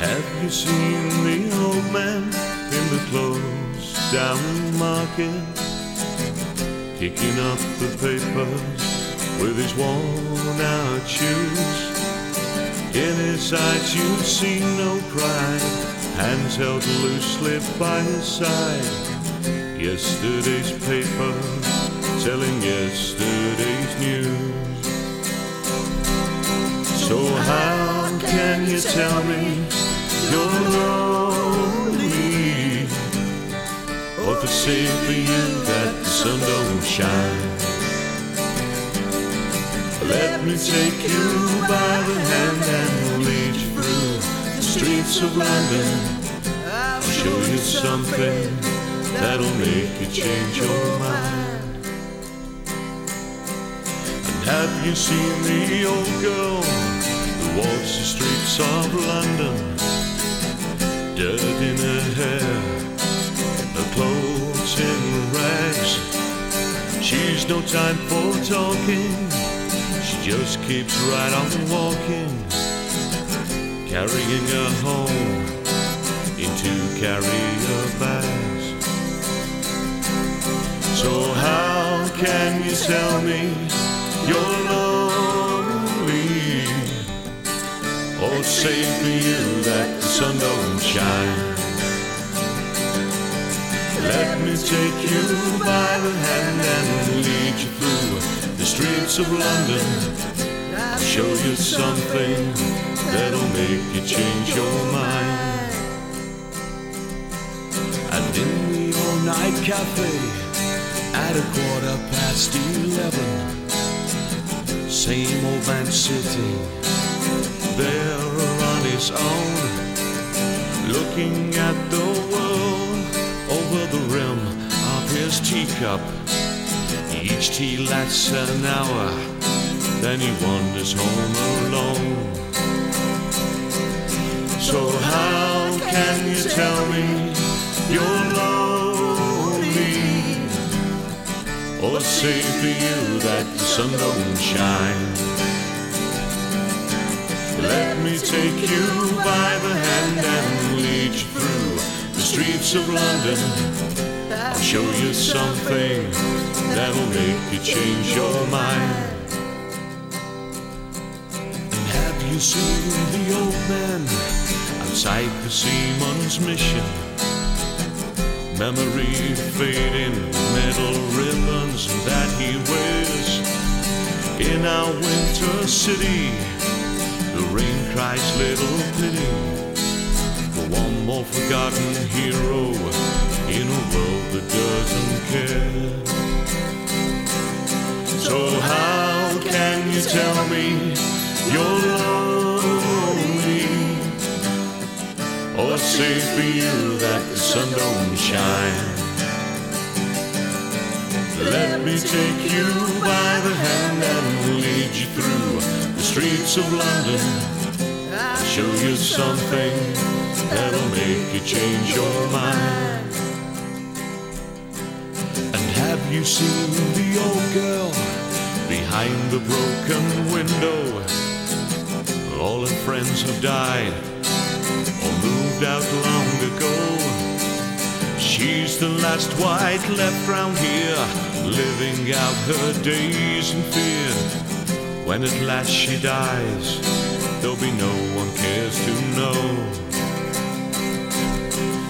Have you seen the old man in the closed down market? Kicking up the papers with his worn out shoes. In his eyes you'd see no pride, hands held loosely by his side. Yesterday's paper telling yesterday's news. So how can you tell me you're lonely? Or to say for you that the sun don't shine? Let me take you by the hand and we'll lead you through the streets of London. I'll show you something that'll make you change your mind. And have you seen the old girl walks the streets of London? Dirt in her hair, her clothes in rags. She's no time for talking. She just keeps right on walking, carrying her home in two carrier bags. So how can you tell me you're lonely? Say for you that the sun don't shine? Let me take you by the hand and lead you through the streets of London. Show you something that'll make you change your mind. And in the all-night cafe at a quarter past eleven, same old man sitting there own, looking at the world over the rim of his teacup. Each tea lasts an hour, then he wanders home alone. So how can you tell me you're lonely? Or say for you that the sun don't shine? Let me take you by the hand and lead you through the streets of London. I'll show you something that'll make you change your mind. And have you seen the old man outside the seaman's mission? Memory fading, metal ribbons that he wears in our winter city. Rain cries little pity for one more forgotten hero in a world that doesn't care. So how can you tell me you're lonely? Or say for you that the sun don't shine? Let me take you streets of London. I'll show you something that'll make you change your mind. And have you seen the old girl behind the broken window? All her friends have died or moved out long ago. She's the last white left round here, living out her days in fear. When at last she dies, there'll be no one cares to know.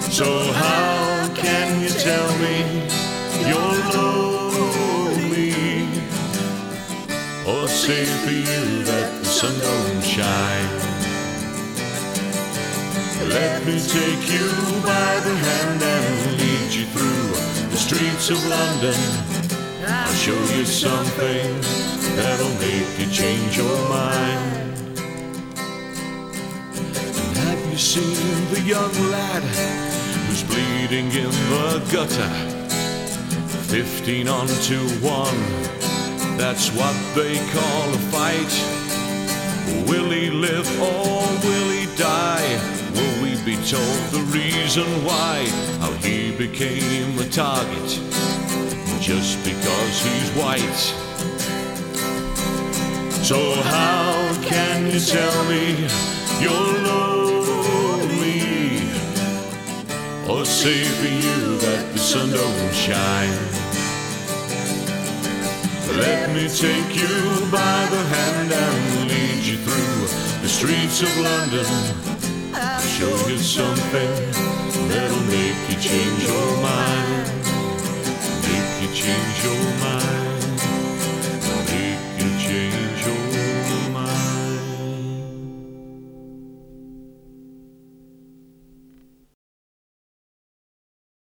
So how can you tell me you're lonely? Or say for you that the sun don't shine? Let me take you by the hand and lead you through the streets of London. I'll show you something that'll make you change your mind. And have you seen the young lad who's bleeding in the gutter? Fifteen on to one, that's what they call a fight. Will he live or will he die? Will we be told the reason why? How he became a target just because he's white. So how can you tell me you're lonely? or say for you that the sun don't shine. Let me take you by the hand and lead you through the streets of London. Show you something that'll make you change your mind change your mind.